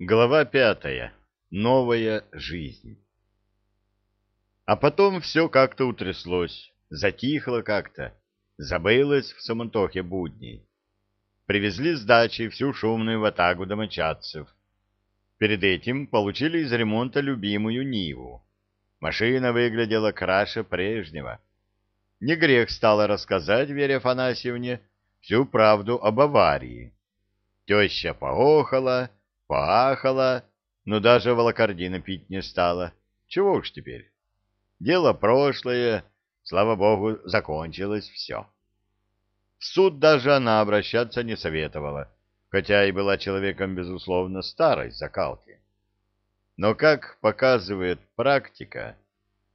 Глава пятая. Новая жизнь. А потом все как-то утряслось, затихло как-то, забылось в самотохе будней. Привезли с дачи всю шумную ватагу домочадцев. Перед этим получили из ремонта любимую Ниву. Машина выглядела краше прежнего. Не грех стало рассказать Вере Афанасьевне всю правду об аварии. Теща поохала, Поахала, но даже волокордина пить не стала. Чего уж теперь. Дело прошлое, слава богу, закончилось все. В суд даже она обращаться не советовала, хотя и была человеком, безусловно, старой закалки. Но, как показывает практика,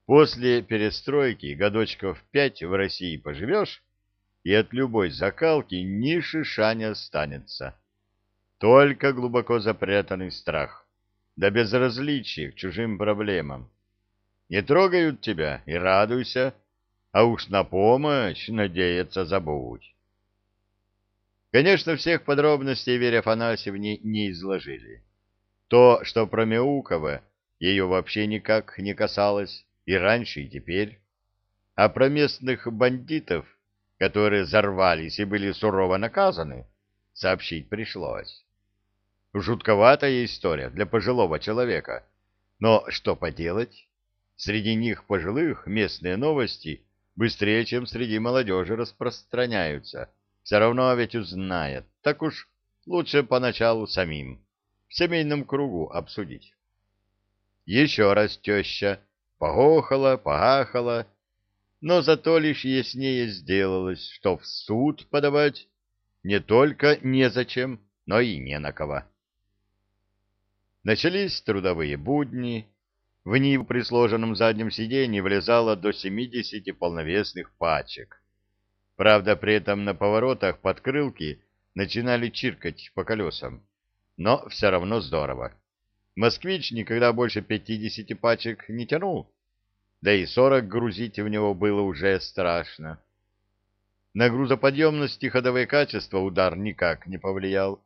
после перестройки годочков пять в России поживешь, и от любой закалки ни шиша не останется. Только глубоко запрятанный страх, да безразличие к чужим проблемам. Не трогают тебя и радуйся, а уж на помощь надеяться забудь. Конечно, всех подробностей Вере Афанасьевне не изложили. То, что про Мяукова, ее вообще никак не касалось, и раньше, и теперь. А про местных бандитов, которые взорвались и были сурово наказаны, сообщить пришлось. Жутковатая история для пожилого человека. Но что поделать? Среди них пожилых местные новости быстрее, чем среди молодежи распространяются. Все равно ведь узнает. Так уж лучше поначалу самим, в семейном кругу обсудить. Еще раз теща погохала, погахала, но зато лишь яснее сделалось, что в суд подавать не только незачем, но и не на кого. Начались трудовые будни. В Ниву при сложенном заднем сиденье влезало до 70 полновесных пачек. Правда, при этом на поворотах подкрылки начинали чиркать по колесам. Но все равно здорово. Москвич никогда больше 50 пачек не тянул. Да и 40 грузить в него было уже страшно. На грузоподъемность и ходовое качество удар никак не повлиял.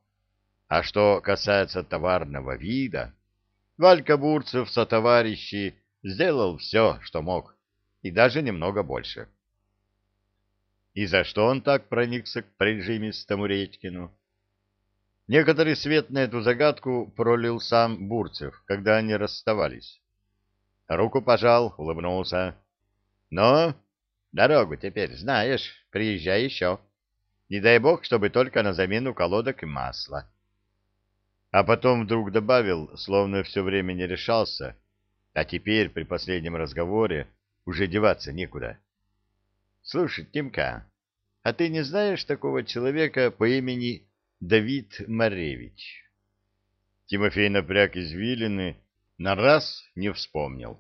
А что касается товарного вида, Валька Бурцев со товарищи сделал все, что мог, и даже немного больше. И за что он так проникся к прижимистому Редькину? Некоторый свет на эту загадку пролил сам Бурцев, когда они расставались. Руку пожал, улыбнулся. — Ну, дорогу теперь знаешь, приезжай еще. Не дай бог, чтобы только на замену колодок и масла. А потом вдруг добавил, словно все время не решался, а теперь при последнем разговоре уже деваться некуда. — Слушай, Тимка, а ты не знаешь такого человека по имени Давид Маревич? Тимофей напряг извилины, на раз не вспомнил.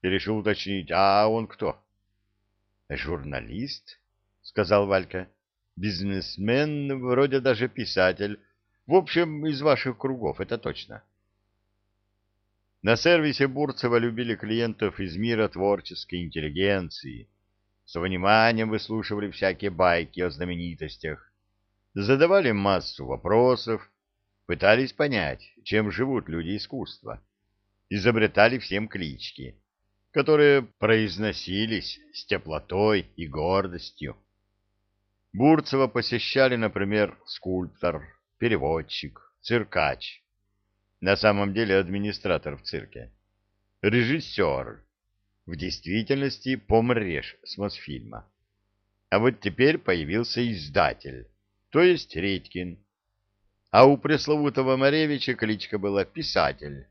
И решил уточнить, а он кто? — Журналист, — сказал Валька. — Бизнесмен, вроде даже писатель, в общем, из ваших кругов, это точно. На сервисе Бурцева любили клиентов из мира творческой интеллигенции. С вниманием выслушивали всякие байки о знаменитостях. Задавали массу вопросов, пытались понять, чем живут люди искусства. Изобретали всем клички, которые произносились с теплотой и гордостью. Бурцева посещали, например, скульптор, переводчик, циркач, на самом деле администратор в цирке, режиссер, в действительности помрешь с Мосфильма. А вот теперь появился издатель, то есть Редькин. А у пресловутого Маревича кличка была «Писатель».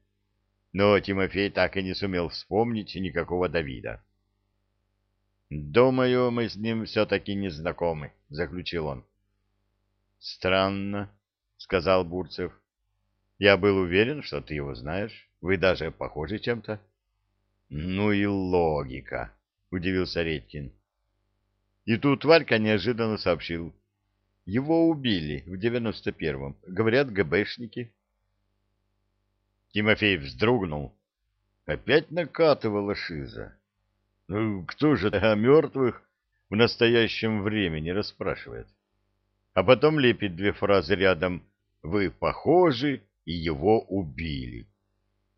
Но Тимофей так и не сумел вспомнить никакого Давида. «Думаю, мы с ним все-таки не знакомы», — заключил он. «Странно», — сказал Бурцев. — Я был уверен, что ты его знаешь. Вы даже похожи чем-то. — Ну и логика, — удивился Редькин. И тут Валька неожиданно сообщил. Его убили в девяносто первом, говорят, ГБшники. Тимофей вздрогнул. Опять накатывала шиза. Ну, кто же о мертвых в настоящем времени расспрашивает? А потом лепит две фразы рядом «Вы похожи» и его убили.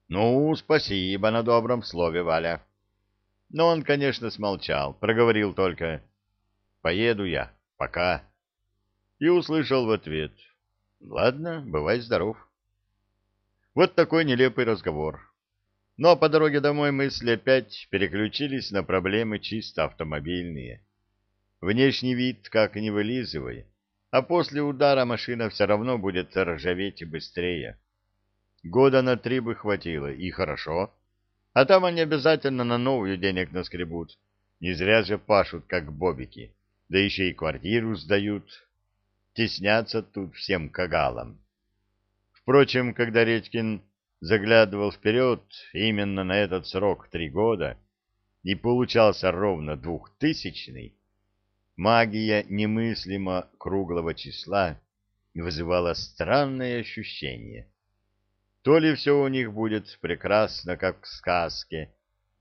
Ну, спасибо на добром слове, Валя. Но он, конечно, смолчал, проговорил только «Поеду я, пока». И услышал в ответ «Ладно, бывай здоров». Вот такой нелепый разговор. Но по дороге домой мысли опять переключились на проблемы чисто автомобильные. Внешний вид как не вылизывай, а после удара машина все равно будет ржаветь быстрее. Года на три бы хватило, и хорошо. А там они обязательно на новую денег наскребут. Не зря же пашут, как бобики. Да еще и квартиру сдают. Теснятся тут всем кагалам. Впрочем, когда Редькин заглядывал вперед именно на этот срок три года и получался ровно двухтысячный, магия немыслимо круглого числа вызывала странное ощущение. То ли все у них будет прекрасно, как в сказке,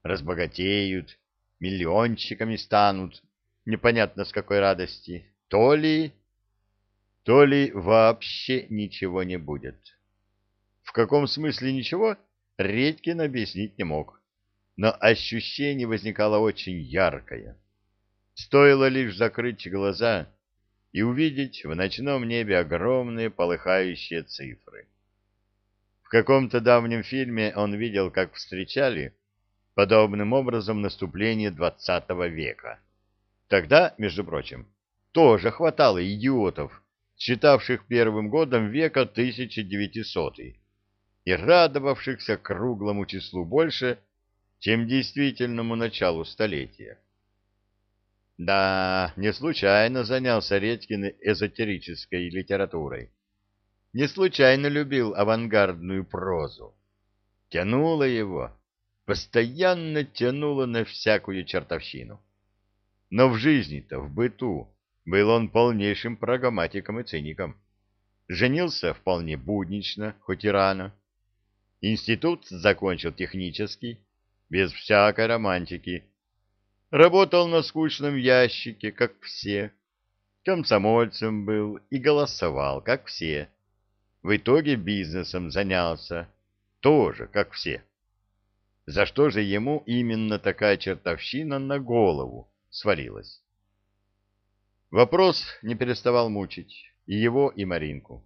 разбогатеют, миллиончиками станут, непонятно с какой радости, то ли... то ли вообще ничего не будет. В каком смысле ничего, Редькин объяснить не мог, но ощущение возникало очень яркое. Стоило лишь закрыть глаза и увидеть в ночном небе огромные полыхающие цифры. В каком-то давнем фильме он видел, как встречали подобным образом наступление двадцатого века. Тогда, между прочим, тоже хватало идиотов, считавших первым годом века 1900 и радовавшихся круглому числу больше, чем действительному началу столетия. Да, не случайно занялся Редькин эзотерической литературой. Не случайно любил авангардную прозу. Тянуло его, постоянно тянуло на всякую чертовщину. Но в жизни-то, в быту, был он полнейшим прагматиком и циником. Женился вполне буднично, хоть и рано. Институт закончил технический, без всякой романтики, Работал на скучном ящике, как все. Комсомольцем был и голосовал, как все. В итоге бизнесом занялся, тоже, как все. За что же ему именно такая чертовщина на голову свалилась? Вопрос не переставал мучить и его, и Маринку.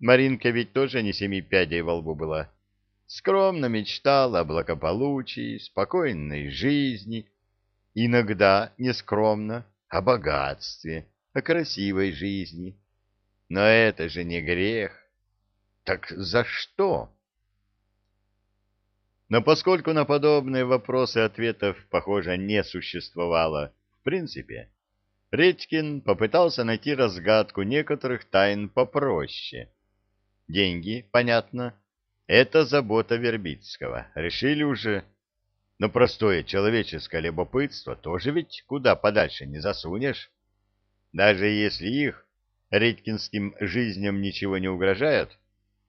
Маринка ведь тоже не семи пядей во лбу была. Скромно мечтала о благополучии, спокойной жизни, иногда нескромно, о богатстве, о красивой жизни. Но это же не грех. Так за что? Но поскольку на подобные вопросы ответов, похоже, не существовало в принципе, Редькин попытался найти разгадку некоторых тайн попроще. Деньги, понятно, это забота Вербицкого. Решили уже но простое человеческое любопытство тоже ведь куда подальше не засунешь. Даже если их редькинским жизням ничего не угрожает,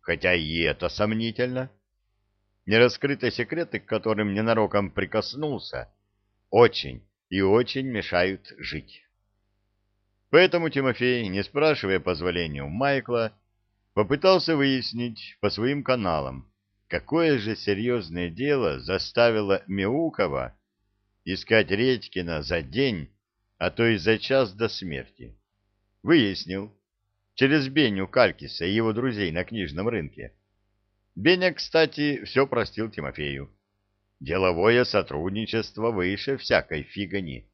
хотя и это сомнительно, нераскрытые секреты, к которым ненароком прикоснулся, очень и очень мешают жить. Поэтому Тимофей, не спрашивая позволения у Майкла, попытался выяснить по своим каналам, Какое же серьезное дело заставило Мяукова искать Редькина за день, а то и за час до смерти? Выяснил. Через Беню Калькиса и его друзей на книжном рынке. Беня, кстати, все простил Тимофею. Деловое сотрудничество выше всякой фигани.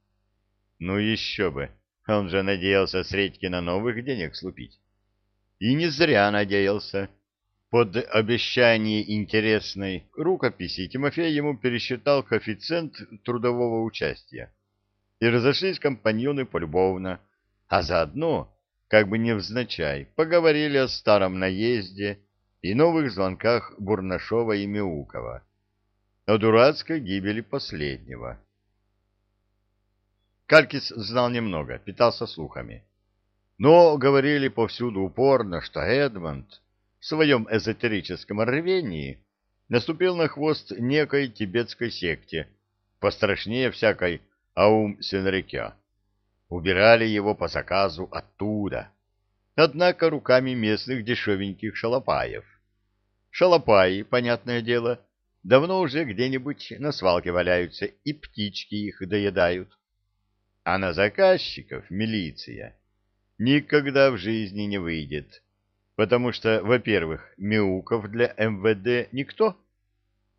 Ну еще бы, он же надеялся с Редькина новых денег слупить. И не зря надеялся. Под обещание интересной рукописи Тимофей ему пересчитал коэффициент трудового участия. И разошлись компаньоны полюбовно, а заодно, как бы невзначай, поговорили о старом наезде и новых звонках Бурнашова и Мяукова, о дурацкой гибели последнего. Калькис знал немного, питался слухами. Но говорили повсюду упорно, что Эдмонд в своем эзотерическом рвении наступил на хвост некой тибетской секте, пострашнее всякой Аум Сенрикя. Убирали его по заказу оттуда, однако руками местных дешевеньких шалопаев. Шалопаи, понятное дело, давно уже где-нибудь на свалке валяются, и птички их доедают. А на заказчиков милиция никогда в жизни не выйдет, потому что, во-первых, Мяуков для МВД никто,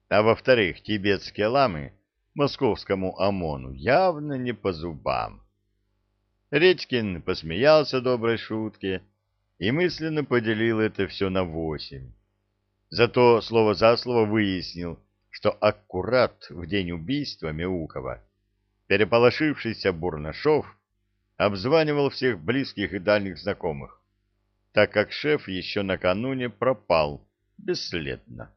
а во-вторых, тибетские ламы московскому ОМОНу явно не по зубам. Редькин посмеялся доброй шутке и мысленно поделил это все на восемь. Зато слово за слово выяснил, что аккурат в день убийства Мяукова переполошившийся Бурнашов обзванивал всех близких и дальних знакомых, так как шеф еще накануне пропал бесследно.